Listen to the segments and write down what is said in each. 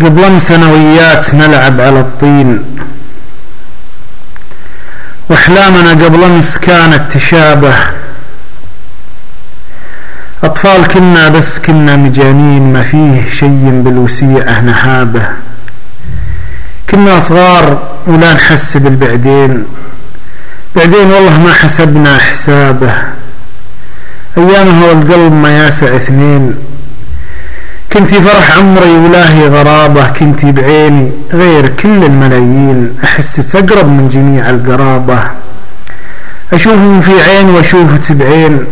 قبل سنويات نلعب على الطين. وأحلامنا قبل امس كانت تشابه. أطفال كنا بس كنا مجانين ما فيه شي بالوسيعة نهابه. كنا صغار ولا نحس بالبعدين. بعدين والله ما حسبنا حسابه. ايامه والقلب ما ياسع اثنين. كنتي فرح عمري ولاهي غرابة كنتي بعيني غير كل الملايين. أحس أقرب من جميع القرابة. أشوفهم في عين وأشوفك بعين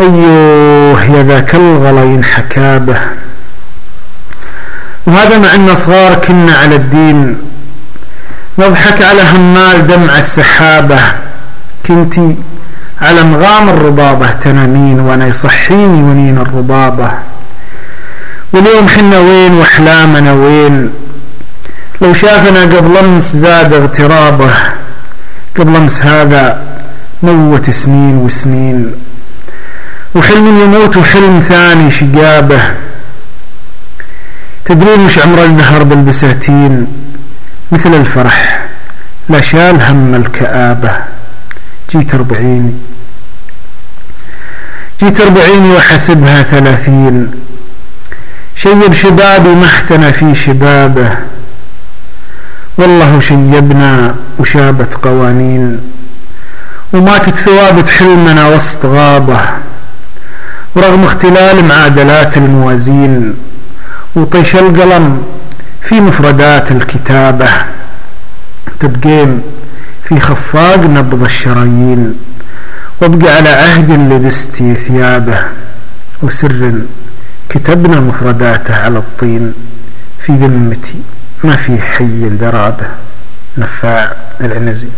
أيوه يا ذاك الغلا ينحكى به وهذا مع أن صغار كنا على الدين. نضحك على همال دمع السحابة. كنتي على مغام الربابة تنامين وأنا يصحيني ونين الربابة. واليوم حنا وين وأحلامنا وين؟ لو شافنا قبل أمس زاد اغترابه قبل أمس هذا موت سنين وسنين. وحلم يموت وحلم ثاني شقابه تدرين وش عمر الزهر بالبساتين؟ مثل الفرح لا شال هم الكآبة. جيت أربعيني جيت أربعيني وحسبها ثلاثين. شيب شبابي ما احتنى في شبابه. والله شيبنا وشابت قوانين وماتت ثوابت حلمنا وسط غابة. ورغم اختلال معادلات الموازين وطيش القلم في مفردات الكتابة. تبقين في خفاق نبض الشرايين وابقى على عهد لبستي ثيابه. وسر كتبنا مفرداته على الطين في ذمتي. ما في حي درابه نفاع العنزي